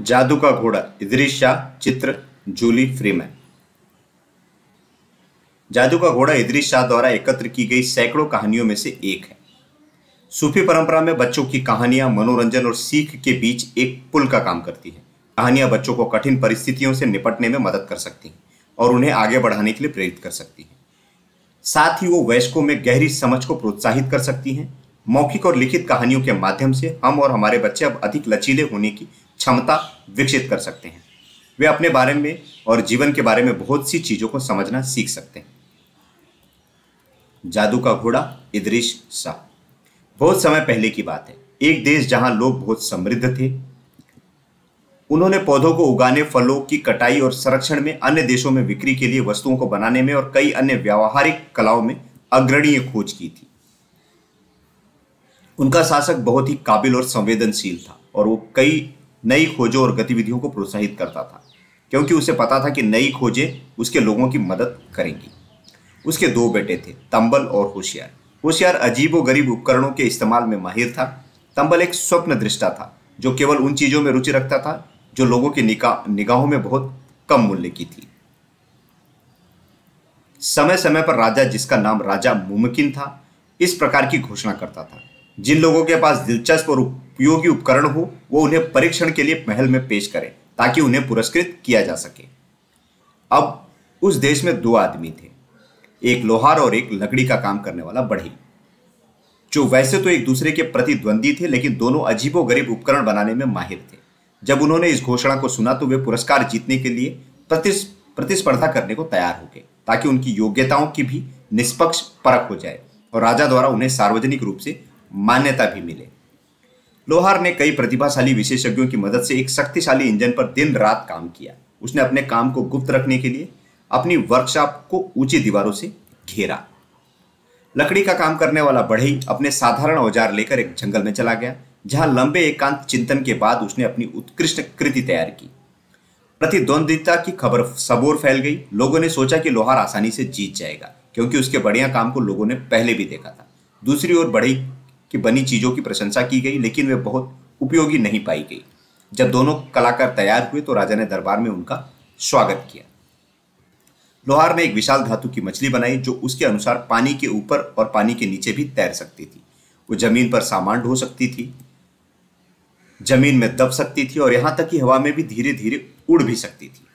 जादू का घोड़ा इदरीश शाह, चित्र, जूली फ्रीमैन। जादू का घोड़ा इदरीश शाह द्वारा एकत्र की गई सैकड़ों कहानियों में से एक है। सूफी परंपरा में बच्चों की कहानियाँ, मनोरंजन और सीख के बीच एक पुल का काम करती है। कहानियाँ बच्चों को कठिन परिस्थितियों से निपटने में मदद कर सकती हैं और उन्हें आगे बढ़ाने के लिए प्रेरित कर सकती हैं। साथ ही वो वयस्कों में गहरी समझ को प्रोत्साहित कर सकती हैं। मौखिक और लिखित कहानियों के माध्यम से हम और हमारे बच्चे अब अधिक लचीले होने की क्षमता विकसित कर सकते हैं। वे अपने बारे में और जीवन के बारे में बहुत सी चीज़ों को समझना सीख सकते हैं। जादू का घोड़ा इदरीश शाह। बहुत समय पहले की बात है। एक देश जहाँ लोग बहुत समृद्ध थे। उन्होंने पौधों को उगाने, फलों की कटाई और संरक्षण में अन्य देशों में बिक्री के लिए वस्तुओं को बनाने में और कई अन्य व्यावहारिक कलाओं में अग्रणीय खोज की थी। उनका शासक बहुत ही काबिल और संवेदनशील था और वो कई नई खोजों और गतिविधियों को प्रोत्साहित करता था, क्योंकि उसे पता था कि नई खोजें उसके लोगों की मदद करेंगी। उसके दो बेटे थे, तंबल और होशियार। होशियार अजीब व गरीब उपकरणों के इस्तेमाल में माहिर था। तंबल एक स्वप्न दृष्टा था, जो केवल उन चीज़ों में रुचि रखता था, जो लोगों की निगाह में बहुत कम मूल्य की थी। समय समय पर राजा, जिसका नाम राजा मुमकिन था, इस प्रकार की घोषणा करता था। जिन लोगों के पास दिलचस्प और उपयोगी उपकरण हो, वो उन्हें परीक्षण के लिए महल में पेश करें, ताकि उन्हें पुरस्कृत किया जा सके। अब, उस देश में दो आदमी थे, एक लोहार और एक लकड़ी का काम करने वाला बढ़ी जो वैसे तो एक दूसरे के प्रतिद्वंदी थे, लेकिन दोनों अजीबो गरीब उपकरण बनाने में माहिर थे। जब उन्होंने इस घोषणा को सुना तो वे पुरस्कार जीतने के लिए प्रतिस्पर्धा करने को तैयार हो गए, ताकि उनकी योग्यताओं की भी निष्पक्ष परख हो जाए, और राजा द्वारा उन्हें सार्वजनिक रूप से मान्यता भी मिले। लोहार ने कई प्रतिभाशाली विशेषज्ञों की मदद से एक शक्तिशाली इंजन पर दिन रात काम किया। उसने अपने काम को गुप्त रखने के लिए अपनी वर्कशॉप को ऊँची दीवारों से घेरा। लकड़ी का काम करने वाला बढ़ई अपने साधारण औज़ार लेकर एक जंगल में चला गया, जहाँ लंबे एकांत चिंतन के बाद उसने अपनी उत्कृष्ट कृति तैयार की। प्रतिद्वंदिता की खबर सबोर फैल गई। लोगों ने सोचा कि लोहार आसानी से जीत जाएगा, क्योंकि उसके बढ़िया काम को लोगों ने पहले भी देखा था। दूसरी ओर बढ़ई की बनी चीज़ों की प्रशंसा की गई, लेकिन वे बहुत उपयोगी नहीं पाई गई। जब दोनों कलाकार तैयार हुए तो राजा ने दरबार में उनका स्वागत किया। लोहार ने एक विशाल धातु की मछली बनाई, जो उसके अनुसार पानी के ऊपर और पानी के नीचे भी तैर सकती थी। वो ज़मीन पर सामान ढो सकती थी, ज़मीन में दब सकती थी, और यहाँ तक कि हवा में भी धीरे धीरे उड़ भी सकती थी।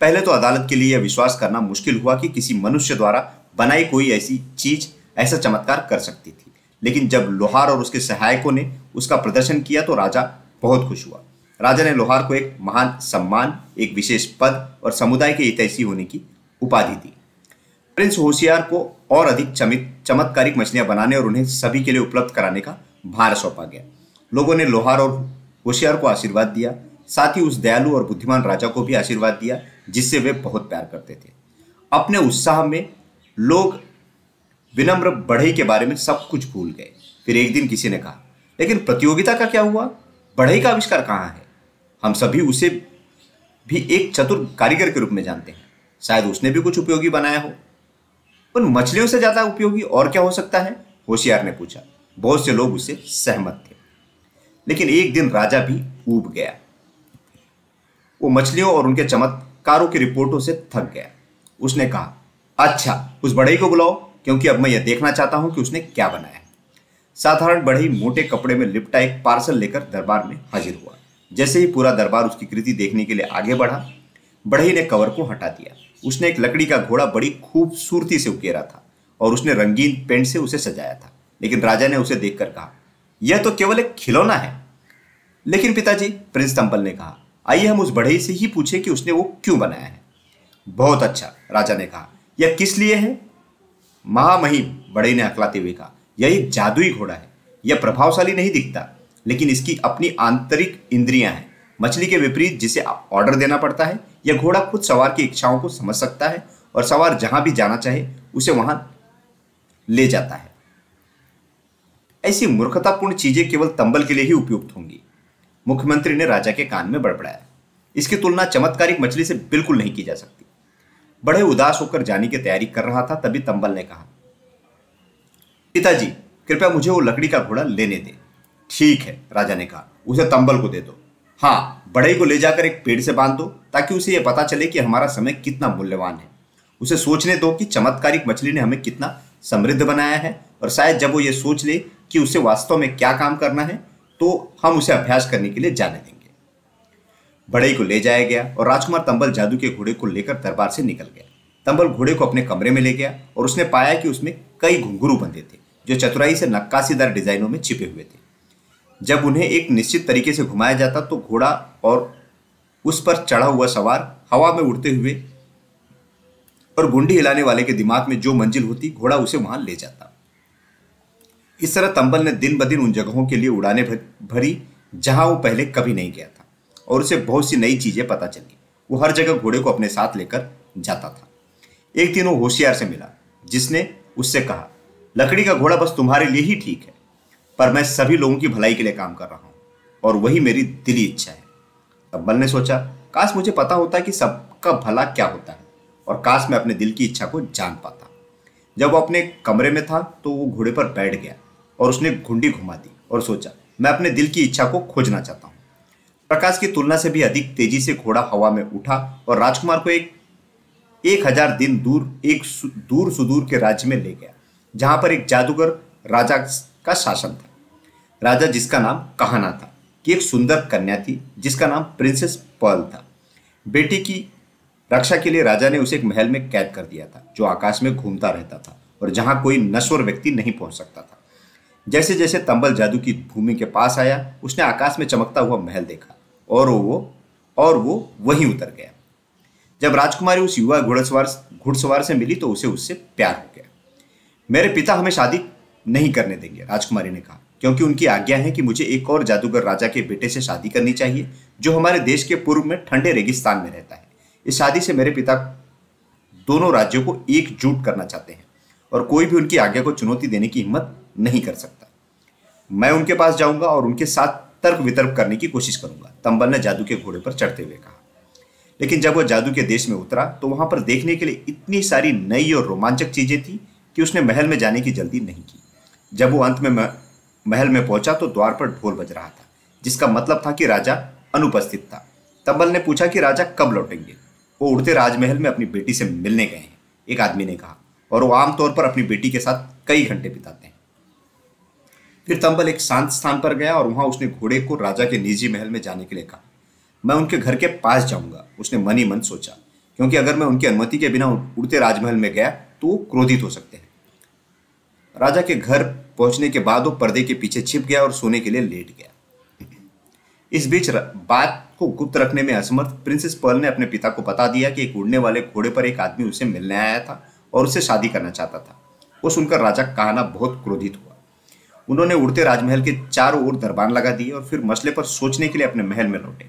पहले तो अदालत के लिए यह विश्वास करना मुश्किल हुआ कि किसी मनुष्य द्वारा बनाई कोई ऐसी चीज़ ऐसा चमत्कार कर सकती थी। लेकिन जब लोहार और उसके सहायकों ने उसका प्रदर्शन किया तो राजा बहुत खुश हुआ। राजा ने लोहार को एक महान सम्मान, एक विशेष पद और समुदाय के हितैषी होने की उपाधि दी। प्रिंस होशियार को और अधिक चमित, चमत्कारिक मछलियाँ बनाने और उन्हें सभी के लिए उपलब्ध कराने का भार सौंपा गया। लोगों ने लोहार और होशियार को आशीर्वाद दिया, साथ ही उस दयालु और बुद्धिमान राजा को भी आशीर्वाद दिया, जिससे वे बहुत प्यार करते थे। अपने उत्साह में लोग विनम्र बढ़ई के बारे में सब कुछ भूल गए। फिर एक दिन किसी ने कहा, लेकिन प्रतियोगिता का क्या हुआ? बढ़ई का आविष्कार कहाँ है? हम सभी उसे भी एक चतुर कारीगर के रूप में जानते हैं। शायद उसने भी कुछ उपयोगी बनाया हो। उन मछलियों से ज़्यादा उपयोगी और क्या हो सकता है? होशियार ने पूछा। बहुत से लोग उससे सहमत थे। लेकिन एक दिन राजा भी ऊब गया। वो मछलियों और उनके चमत्कारों की रिपोर्टों से थक गया। उसने कहा अच्छा उस बढ़ई को बुलाओ। क्योंकि अब मैं यह देखना चाहता हूँ कि उसने क्या बनाया साधारण बढ़ई मोटे कपड़े में लिपटा एक पार्सल लेकर दरबार में हाजिर हुआ। जैसे ही पूरा दरबार उसकी कृति देखने के लिए आगे बढ़ा बढ़ई ने कवर को हटा दिया। उसने एक लकड़ी का घोड़ा बड़ी खूबसूरती से उकेरा था और उसने रंगीन पेंट से उसे सजाया था। लेकिन राजा ने उसे देखकर कहा, यह तो केवल एक खिलौना है। लेकिन पिताजी, प्रिंस तंपल ने कहा, आइए हम उस बढ़ई से ही पूछे कि उसने वो क्यों बनाया है? बहुत अच्छा राजा ने कहा, यह किस लिए है? महामहिम बड़े ने अकलाते हुए कहा, यह एक जादुई घोड़ा है। यह प्रभावशाली नहीं दिखता, लेकिन इसकी अपनी आंतरिक इंद्रियाँ हैं। मछली के विपरीत जिसे ऑर्डर देना पड़ता है, यह घोड़ा खुद सवार की इच्छाओं को समझ सकता है और सवार जहाँ भी जाना चाहे, उसे वहाँ ले जाता है। ऐसी मूर्खतापूर्ण चीज़ें केवल तंबल के लिए ही उपयुक्त होंगी। मुख्यमंत्री ने राजा के कान में बड़बड़ाया। इसकी तुलना चमत्कारिक मछली से बिल्कुल नहीं की जा सकती। बड़े उदास होकर जाने की तैयारी कर रहा था, तभी तंबल ने कहा, पिताजी, कृपया मुझे वो लकड़ी का घोड़ा लेने दे। ठीक है, राजा ने कहा, उसे तंबल को दे दो। हाँ बड़े को ले जाकर एक पेड़ से बाँध दो, ताकि उसे यह पता चले कि हमारा समय कितना मूल्यवान है। उसे सोचने दो कि चमत्कारिक मछली ने हमें कितना समृद्ध बनाया है, और शायद जब वो ये सोच ले कि उसे वास्तव में क्या काम करना है तो हम उसे अभ्यास करने के लिए जाने देंगे। बड़े को ले जाया गया और राजकुमार तंबल जादू के घोड़े को लेकर दरबार से निकल गया। तंबल घोड़े को अपने कमरे में ले गया और उसने पाया कि उसमें कई घुंघरू बंधे थे, जो चतुराई से नक्काशीदार डिजाइनों में छिपे हुए थे। जब उन्हें एक निश्चित तरीके से घुमाया जाता तो घोड़ा और उस पर चढ़ा हुआ सवार हवा में उड़ते हुए और गुंडी हिलाने वाले के दिमाग में जो मंजिल होती, घोड़ा उसे वहाँ ले जाता। इस तरह तंबल ने दिन ब दिन उन जगहों के लिए उड़ाने भरी, जहाँ वो पहले कभी नहीं गया था। और उसे बहुत सी नई चीज़ें पता चली। वो हर जगह घोड़े को अपने साथ लेकर जाता था। एक दिन वो होशियार से मिला, जिसने उससे कहा, लकड़ी का घोड़ा बस तुम्हारे लिए ही ठीक है, पर मैं सभी लोगों की भलाई के लिए काम कर रहा हूँ, और वही मेरी दिली इच्छा है। तब्बल ने सोचा, काश मुझे पता होता कि सबका भला क्या होता है, और काश मैं अपने दिल की इच्छा को जान पाता। जब वो अपने कमरे में था तो वो घोड़े पर बैठ गया और उसने घुंडी घुमा दी और सोचा, मैं अपने दिल की इच्छा को खोजना चाहता हूँ। प्रकाश की तुलना से भी अधिक तेज़ी से घोड़ा हवा में उठा और राजकुमार को एक एक हज़ार दिन दूर, एक दूर सुदूर के राज्य में ले गया, जहाँ पर एक जादूगर राजा का शासन था। राजा जिसका नाम कहाना था, कि एक सुंदर कन्या थी, जिसका नाम प्रिंसेस पर्ल था। बेटी की रक्षा के लिए राजा ने उसे एक महल में कैद कर दिया था, जो आकाश में घूमता रहता था और जहाँ कोई नश्वर व्यक्ति नहीं पहुँच सकता था। जैसे जैसे तंबल जादू की भूमि के पास आया, उसने आकाश में चमकता हुआ महल देखा। और वो और वो वहीं उतर गया। जब राजकुमारी उस युवा घुड़सवार घुड़सवार से मिली तो उसे उससे प्यार हो गया। मेरे पिता हमें शादी नहीं करने देंगे, राजकुमारी ने कहा, क्योंकि उनकी आज्ञा है कि मुझे एक और जादूगर राजा के बेटे से शादी करनी चाहिए, जो हमारे देश के पूर्व में ठंडे रेगिस्तान में रहता है। इस शादी से मेरे पिता दोनों राज्यों को एकजुट करना चाहते हैं और कोई भी उनकी आज्ञा को चुनौती देने की हिम्मत नहीं कर सकता। मैं उनके पास जाऊँगा और उनके साथ तर्क वितर्क करने की कोशिश करूँगा। तंबल ने जादू के घोड़े पर चढ़ते हुए कहा। लेकिन जब वह जादू के देश में उतरा तो वहाँ पर देखने के लिए इतनी सारी नई और रोमांचक चीज़ें थी कि उसने महल में जाने की जल्दी नहीं की। जब वो अंत में, महल में पहुँचा तो द्वार पर ढोल बज रहा था, जिसका मतलब था कि राजा अनुपस्थित था। तंबल ने पूछा कि राजा कब लौटेंगे? वो उड़ते राजमहल में अपनी बेटी से मिलने गए हैं, एक आदमी ने कहा, और वो आमतौर पर अपनी बेटी के साथ कई घंटे बिताते हैं। फिर तंबल एक शांत स्थान पर गया और वहाँ उसने घोड़े को राजा के निजी महल में जाने के लिए कहा, मैं उनके घर के पास जाऊँगा, उसने मन ही मन सोचा, क्योंकि अगर मैं उनकी अनुमति के बिना उड़ते राजमहल में गया तो वो क्रोधित हो सकते हैं। राजा के घर पहुँचने के बाद वो पर्दे के पीछे छिप गया और सोने के लिए लेट गया। इस बीच बात को गुप्त रखने में असमर्थ प्रिंसेस पर्ल ने अपने पिता को बता दिया कि एक उड़ने वाले घोड़े पर एक आदमी उसे मिलने आया था और उसे शादी करना चाहता था। वो सुनकर राजा कहना बहुत क्रोधित हुआ। उन्होंने उड़ते राजमहल के चारों ओर दरबान लगा दिए और फिर मसले पर सोचने के लिए अपने महल में लौटे।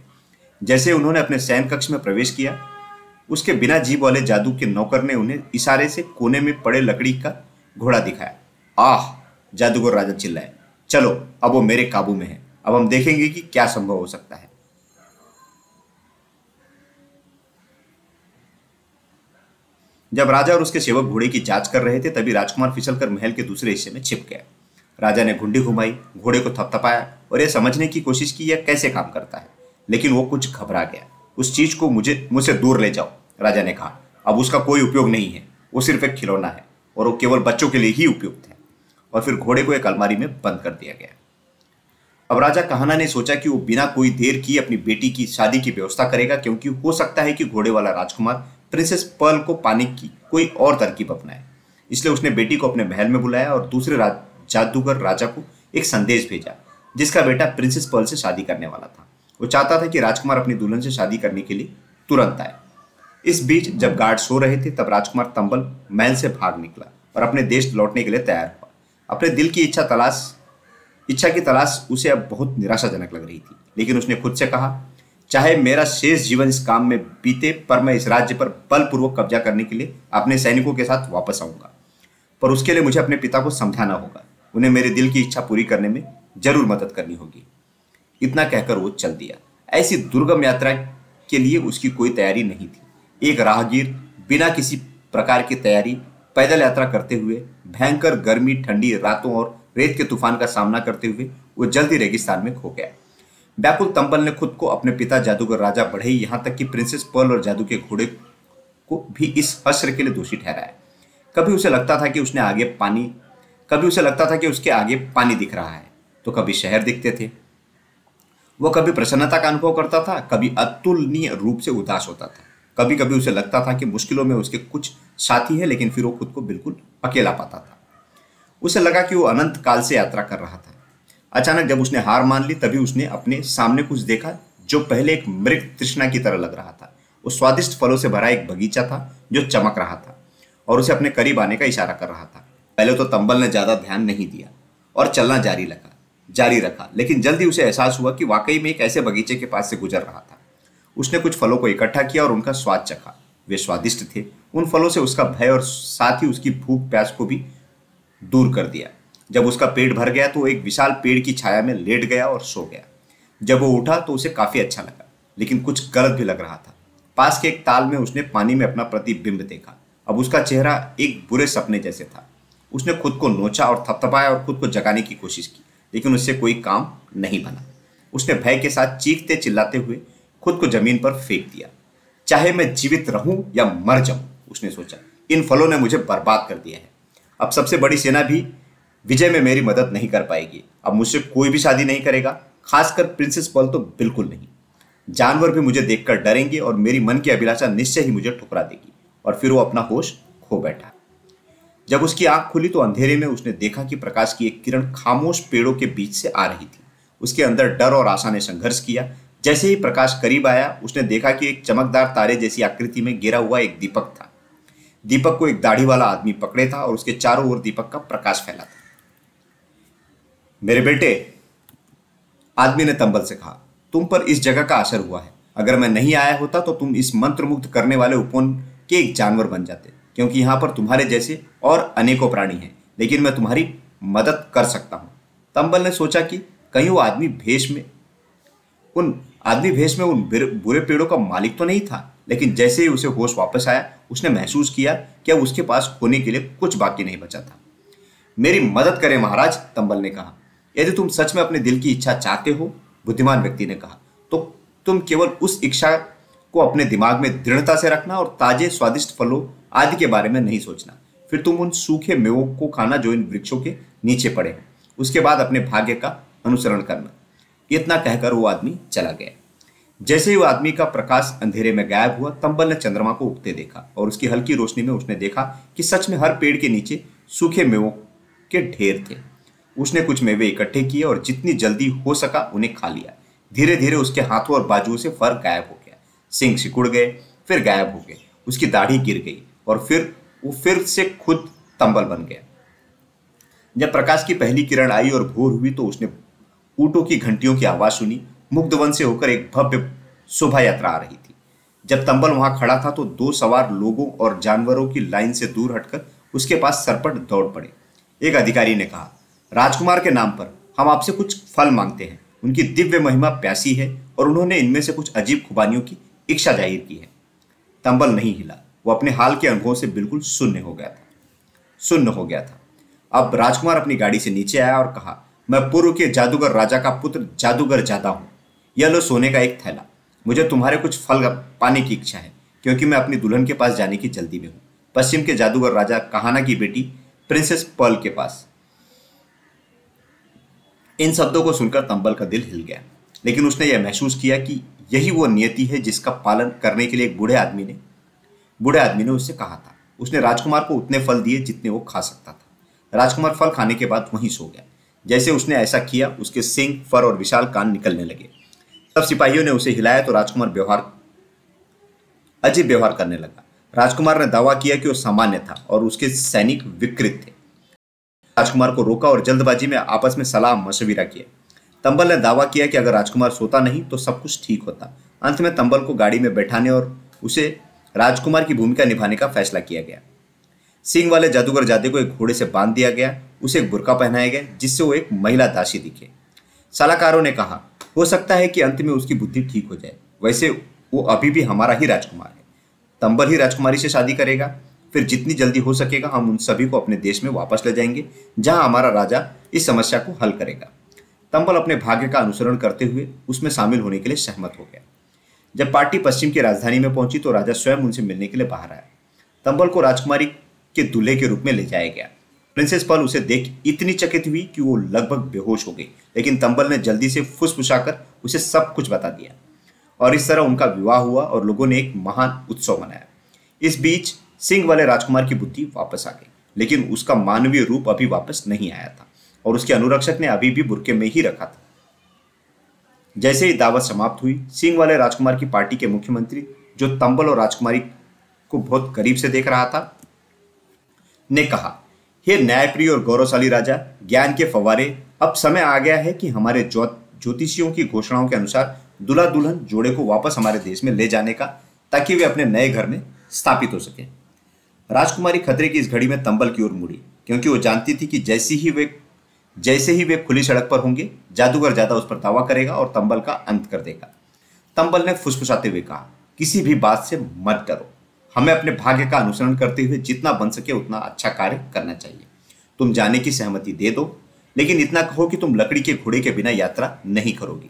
जैसे उन्होंने अपने सैन कक्ष में प्रवेश किया, उसके बिना जीव वाले जादू के नौकर ने उन्हें इशारे से कोने में पड़े लकड़ी का घोड़ा दिखाया। आह, जादूगर राजा चिल्लाए, चलो, अब वो मेरे काबू में है। अब हम देखेंगे कि क्या संभव हो सकता है। जब राजा और उसके सेवक घोड़े की जाँच कर रहे थे, तभी राजकुमार फिसलकर महल के दूसरे हिस्से में छिप गया। राजा ने घुंडी घुमाई, घोड़े को थपथपाया और यह समझने की कोशिश की, यह कैसे काम करता है। लेकिन वो कुछ घबरा गया। उस चीज़ को मुझे, मुझसे दूर ले जाओ, राजा ने कहा। अब उसका कोई उपयोग नहीं है। वो सिर्फ़ एक खिलौना है और वो केवल बच्चों के लिए ही उपयुक्त है। और फिर घोड़े को एक अलमारी में बंद कर दिया गया। अब राजा कहाना ने सोचा कि वो बिना कोई देर की अपनी बेटी की शादी की व्यवस्था करेगा, क्योंकि हो सकता है कि घोड़े वाला राजकुमार प्रिंसेस पर्ल को पाने की कोई और तरकीब अपनाए। इसलिए उसने बेटी को अपने महल में बुलाया और दूसरे जादूगर राजा को एक संदेश भेजा, जिसका बेटा प्रिंसेस पर्ल से शादी करने वाला था। वो चाहता था कि राजकुमार अपनी दुल्हन से शादी करने के लिए तुरंत आए। इस बीच जब गार्ड सो रहे थे, तब राजकुमार तंबल महल से भाग निकला और अपने देश लौटने के लिए तैयार हुआ। अपने दिल की इच्छा तलाश, इच्छा की तलाश उसे अब बहुत निराशाजनक लग रही थी, लेकिन उसने खुद से कहा, चाहे मेरा शेष जीवन इस काम में बीते, पर मैं इस राज्य पर बलपूर्वक कब्जा करने के लिए अपने सैनिकों के साथ वापस आऊँगा, पर उसके लिए मुझे अपने पिता को समझाना होगा। उन्हें मेरे दिल की इच्छा पूरी करने में ज़रूर मदद करनी होगी। इतना कहकर वो चल दिया। ऐसी दुर्गम यात्रा के लिए उसकी कोई तैयारी नहीं थी। एक राहगीर बिना किसी प्रकार की तैयारी पैदल यात्रा करते हुए, भयंकर गर्मी, ठंडी रातों और रेत के तूफ़ान का सामना करते हुए वो जल्दी रेगिस्तान में खो गया। व्याकुल तंबल ने खुद को अपने पिता जादूगर राजा बढ़ई यहाँ तक कि प्रिंसेस पर्ल और जादू के घोड़े को भी इस हस्र के लिए दोषी ठहराया। कभी उसे लगता था कि उसने आगे पानी कभी उसे लगता था कि उसके आगे पानी दिख रहा है तो कभी शहर दिखते थे। वो कभी प्रसन्नता का अनुभव करता था, कभी अतुलनीय रूप से उदास होता था। कभी कभी उसे लगता था कि मुश्किलों में उसके कुछ साथी है, लेकिन फिर वो खुद को बिल्कुल अकेला पाता था। उसे लगा कि वो अनंत काल से यात्रा कर रहा था। अचानक जब उसने हार मान ली, तभी उसने अपने सामने कुछ देखा, जो पहले एक मृग तृष्णा की तरह लग रहा था। वो स्वादिष्ट फलों से भरा एक बगीचा था, जो चमक रहा था, और उसे अपने करीब आने का इशारा कर रहा था। पहले तो तंबल ने ज़्यादा ध्यान नहीं दिया और चलना जारी लगा जारी रखा। लेकिन जल्दी उसे एहसास हुआ कि वाकई में एक ऐसे बगीचे के पास से गुजर रहा था। उसने कुछ फलों को इकट्ठा किया और उनका स्वाद चखा। वे स्वादिष्ट थे। उन फलों से उसका भय और साथ ही उसकी भूख प्यास को भी दूर कर दिया। जब उसका पेट भर गया तो एक विशाल पेड़ की छाया में लेट गया और सो गया। जब वो उठा तो उसे काफ़ी अच्छा लगा, लेकिन कुछ गलत भी लग रहा था। पास के एक ताल में उसने पानी में अपना प्रतिबिंब देखा। अब उसका चेहरा एक बुरे सपने जैसे था। उसने खुद को नोचा और थपथपाया और खुद को जगाने की कोशिश की, लेकिन उससे कोई काम नहीं बना। उसने भय के साथ चीखते चिल्लाते हुए खुद को ज़मीन पर फेंक दिया। चाहे मैं जीवित रहूँ या मर जाऊँ, उसने सोचा, इन फलों ने मुझे बर्बाद कर दिया है। अब सबसे बड़ी सेना भी विजय में मेरी मदद नहीं कर पाएगी। अब मुझसे कोई भी शादी नहीं करेगा, खासकर प्रिंसेस पल तो बिल्कुल नहीं। जानवर भी मुझे देखकर डरेंगे और मेरी मन की अभिलाषा निश्चय ही मुझे ठुकरा देगी। और फिर वो अपना होश खो बैठा। जब उसकी आँख खुली तो अंधेरे में उसने देखा कि प्रकाश की एक किरण खामोश पेड़ों के बीच से आ रही थी। उसके अंदर डर और आशा ने संघर्ष किया। जैसे ही प्रकाश करीब आया, उसने देखा कि एक चमकदार तारे जैसी आकृति में गिरा हुआ एक दीपक था। दीपक को एक दाढ़ी वाला आदमी पकड़े था और उसके चारों ओर दीपक का प्रकाश फैला था। मेरे बेटे, आदमी ने तंबल से कहा, तुम पर इस जगह का असर हुआ है। अगर मैं नहीं आया होता तो तुम इस मंत्र मुक्त करने वाले उपवन के एक जानवर बन जाते। क्योंकि यहाँ पर तुम्हारे जैसे और अनेकों प्राणी हैं, लेकिन मैं तुम्हारी मदद कर सकता हूँ। तंबल ने सोचा कि कहीं वो आदमी भेष में, उन आदमी भेष में उन बुरे पेड़ों का मालिक तो नहीं था, लेकिन जैसे ही उसे होश वापस आया, उसने महसूस किया कि अब उसके पास खोने के लिए कुछ बाकी नहीं बचा था। मेरी मदद करें महाराज, तंबल ने कहा। यदि तुम सच में अपने दिल की इच्छा चाहते हो, बुद्धिमान व्यक्ति ने कहा तो तुम केवल उस इच्छा को अपने दिमाग में दृढ़ता से रखना और ताजे स्वादिष्ट फलों आदि के बारे में नहीं सोचना। फिर तुम उन सूखे मेवों को खाना जो इन वृक्षों के नीचे पड़े हैं। उसके बाद अपने भाग्य का अनुसरण करना। इतना कहकर वो आदमी चला गया। जैसे ही वो आदमी का प्रकाश अंधेरे में गायब हुआ, तंबल ने चंद्रमा को उगते देखा और उसकी हल्की रोशनी में उसने देखा कि सच में हर पेड़ के नीचे सूखे मेवों के ढेर थे। उसने कुछ मेवे इकट्ठे किए और जितनी जल्दी हो सका उन्हें खा लिया। धीरे धीरे उसके हाथों और बाजुओं से फर गायब हो गया। सिंह सिकुड़ गए, फिर गायब हो गए। उसकी दाढ़ी गिर गई। और फिर वो फिर से खुद तंबल बन गया। जब प्रकाश की पहली किरण आई और भोर हुई तो उसने ऊँटों की घंटियों की आवाज़ सुनी। मुग्धवन से होकर एक भव्य शोभा यात्रा आ रही थी। जब तंबल वहाँ खड़ा था तो दो सवार लोगों और जानवरों की लाइन से दूर हटकर उसके पास सरपट दौड़ पड़े। एक अधिकारी ने कहा, राजकुमार के नाम पर हम आपसे कुछ फल मांगते हैं। उनकी दिव्य महिमा प्यासी है और उन्होंने इनमें से कुछ अजीब खुबानियों की इच्छा ज़ाहिर की है तंबल नहीं हिला। वो अपने हाल के अनुभव से बिल्कुल शून्य हो गया था। शून्य हो गया था। अब राजकुमार अपनी गाड़ी से नीचे आया और कहा, मैं पूर्व के जादूगर राजा का पुत्र जादूगर जादा हूँ। यह लो सोने का एक थैला। मुझे तुम्हारे कुछ फल पाने की इच्छा है, क्योंकि मैं अपनी दुल्हन के पास जाने की जल्दी में हूँ। पश्चिम के जादूगर राजा कहाना की बेटी, प्रिंसेस पर्ल के पास। इन शब्दों को सुनकर तंबल का दिल हिल गया। लेकिन उसने यह महसूस किया कि यही वो नियति है जिसका पालन करने के लिए एक बूढ़े आदमी ने बूढ़े आदमी ने उससे कहा था। उसने राजकुमार को उतने फल दिए जितने वो खा सकता था। राजकुमार फल खाने के बाद वहीं सो गया। जैसे उसने ऐसा किया, उसके सिंह, फर और विशाल कान निकलने लगे। तब सिपाहियों ने उसे हिलाया तो राजकुमार व्यवहार, अजीब व्यवहार करने लगा। राजकुमार ने दावा किया कि वो सामान्य था और उसके सैनिक विकृत थे। राजकुमार को रोका और जल्दबाजी में आपस में सलाह मशविरा किया। तंबल ने दावा किया कि अगर राजकुमार सोता नहीं तो सब कुछ ठीक होता। अंत में तंबल को गाड़ी में बैठाने और उसे राजकुमार की भूमिका निभाने का फैसला किया गया। सिंह वाले जादूगर जादे को एक घोड़े से बाँध दिया गया, उसे एक बुरका पहनाया गया, जिससे वो एक महिला दासी दिखे। सलाहकारों ने कहा, हो सकता है कि अंत में उसकी बुद्धि ठीक हो जाए। वैसे वो अभी भी हमारा ही राजकुमार है। तंबल ही राजकुमारी से शादी करेगा। फिर जितनी जल्दी हो सकेगा, हम उन सभी को अपने देश में वापस ले जाएँगे, जहाँ हमारा राजा इस समस्या को हल करेगा। तंबल अपने भाग्य का अनुसरण करते हुए उसमें शामिल होने के लिए सहमत हो गया। जब पार्टी पश्चिम की राजधानी में पहुँची तो राजा स्वयं उनसे मिलने के लिए बाहर आया। तंबल को राजकुमारी के दूल्हे के रूप में ले जाया गया। प्रिंसेस पल उसे देख इतनी चकित हुई कि वो लगभग बेहोश हो गई, लेकिन तंबल ने जल्दी से फुसफुसाकर उसे सब कुछ बता दिया। और इस तरह उनका विवाह हुआ और लोगों ने एक महान उत्सव मनाया। इस बीच सिंह वाले राजकुमार की बुद्धि वापस आ गई, लेकिन उसका मानवीय रूप अभी वापस नहीं आया था और उसके अनुरक्षक ने अभी भी बुरके में ही रखा था। जैसे ही दावत समाप्त हुई, सिंह वाले राजकुमार की पार्टी के मुख्यमंत्री, जो तंबल और राजकुमारी को बहुत करीब से देख रहा था, ने कहा, हे न्यायप्रिय और गौरवशाली राजा, ज्ञान के फवारे, अब समय आ गया है कि हमारे ज्योतिषियों की घोषणाओं के अनुसार दुल्हा दुल्हन जोड़े को वापस हमारे देश में ले जाने का, ताकि वे अपने नए घर में स्थापित हो सके। राजकुमारी खतरे की इस घड़ी में तंबल की ओर मुड़ी, क्योंकि वो जानती थी कि जैसी ही वे जैसे ही वे खुली सड़क पर होंगे, जादूगर ज़्यादा उस पर दावा करेगा और तंबल का अंत कर देगा। तंबल ने फुसफुसाते हुए कहा, किसी भी बात से मत डरो। हमें अपने भाग्य का अनुसरण करते हुए जितना बन सके उतना अच्छा कार्य करना चाहिए। तुम जाने की सहमति दे दो, लेकिन इतना कहो कि तुम लकड़ी के घोड़े के बिना यात्रा नहीं करोगी।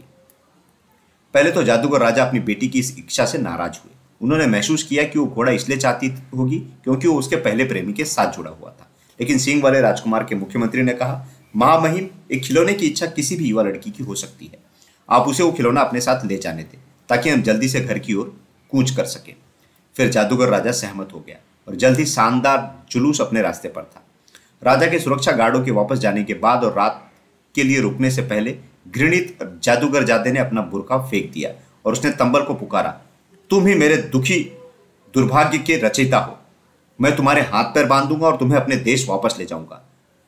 पहले तो जादूगर राजा अपनी बेटी की इस इच्छा से नाराज़ हुए। उन्होंने महसूस किया कि वो घोड़ा इसलिए चाहती होगी क्योंकि वो उसके पहले प्रेमी के साथ जुड़ा हुआ था। लेकिन सिंह वाले राजकुमार के मुख्यमंत्री ने कहा महामहिम एक खिलौने की इच्छा किसी भी युवा लड़की की हो सकती है। आप उसे वो खिलौना अपने साथ ले जाने दें, ताकि हम जल्दी से घर की ओर कूच कर सकें। फिर जादूगर राजा सहमत हो गया और जल्द ही शानदार जुलूस अपने रास्ते पर था। राजा के सुरक्षा गार्डों के वापस जाने के बाद और रात के लिए रुकने से पहले घृणित जादूगर जादे ने अपना बुरखा फेंक दिया और उसने तंबल को पुकारा, तुम ही मेरे दुखी दुर्भाग्य के रचयिता हो। मैं तुम्हारे हाथ पैर बांधूँगा और तुम्हें अपने देश वापस ले जाऊँगा।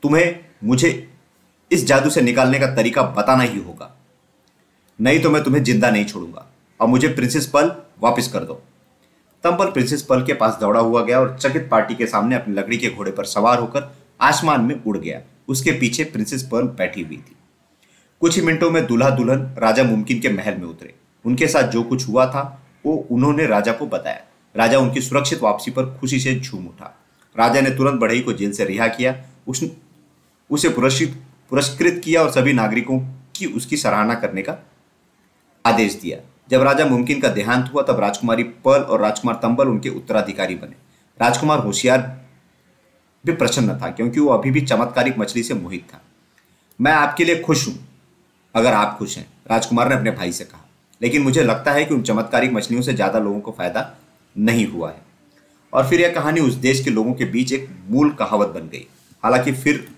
तुम्हें मुझे इस जादू से निकालने का तरीका बताना ही होगा। नहीं तो मैं तुम्हें ज़िंदा नहीं छोड़ूँगा। और मुझे प्रिंसेस पल वापस कर दो। तंबल प्रिंसेस पल के पास दौड़ा हुआ गया और चकित पार्टी के सामने अपनी लकड़ी के घोड़े पर सवार होकर आसमान में उड़ गया। उसके पीछे प्रिंसेस पर्ल बैठी हुई थी। कुछ ही मिनटों में दूल्हा दुल्हन राजा मुमकिन के महल में उतरे। उनके साथ जो कुछ हुआ था, वो उन्होंने राजा को बताया। राजा उनकी सुरक्षित वापसी पर खुशी से झूम उठा। राजा ने तुरंत बढ़ई को जेल से रिहा किया। उसने उसे पुरस्कृत पुरस्कृत किया और सभी नागरिकों की उसकी सराहना करने का आदेश दिया। जब राजा मुमकिन का देहांत हुआ, तब राजकुमारी पल और राजकुमार तंबल उनके उत्तराधिकारी बने। राजकुमार होशियार भी प्रसन्न था, क्योंकि वो अभी भी चमत्कारिक मछली से मोहित था। मैं आपके लिए खुश हूँ, अगर आप खुश हैं, राजकुमार ने अपने भाई से कहा। लेकिन मुझे लगता है कि उन चमत्कारिक मछलियों से ज़्यादा लोगों को फ़ायदा नहीं हुआ है। और फिर यह कहानी उस देश के लोगों के बीच एक मूल कहावत बन गई। हालाँकि फिर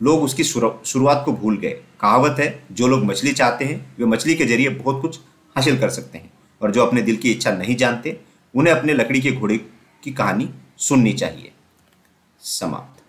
लोग उसकी शुरुआत को भूल गए। कहावत है, जो लोग मछली चाहते हैं, वे मछली के ज़रिए बहुत कुछ हासिल कर सकते हैं और जो अपने दिल की इच्छा नहीं जानते, उन्हें अपने लकड़ी के घोड़े की कहानी सुननी चाहिए। समाप्त।